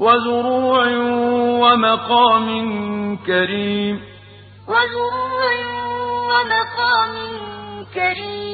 وزروع ومقام كريم. وزروع ومقام كريم.